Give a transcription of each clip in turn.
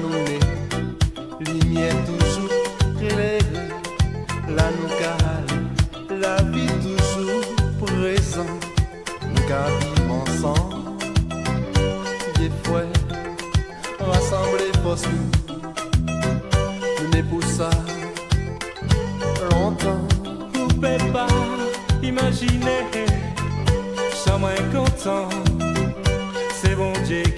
nous lumière toujours claire, là nous la vie toujours présente, nous cabine ensemble, des fois, rassembler parce que nous n'est pour ça longtemps, vous ne pouvez pas imaginer, chamois content, c'est bon Dieu.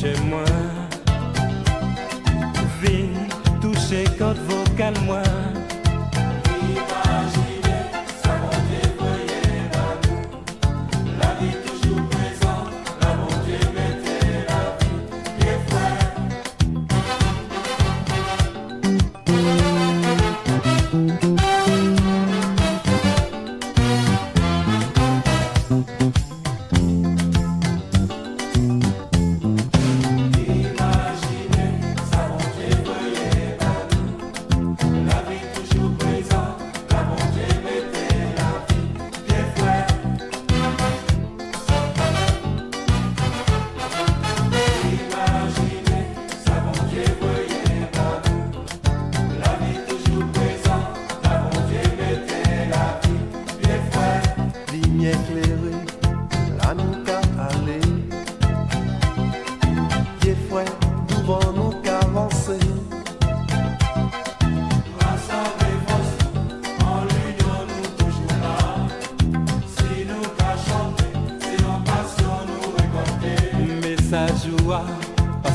chez moi.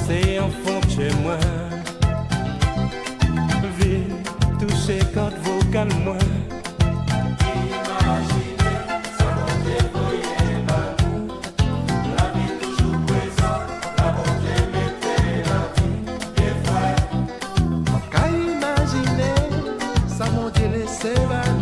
C'est un fond chez moi, vie touché quand vous calmez moi. Imaginez, ça m'ont déployé pas tout, la vie toujours présente, la bonté m'était la vie, et fou. En cas d'imaginer, ça m'ont dit les sévères.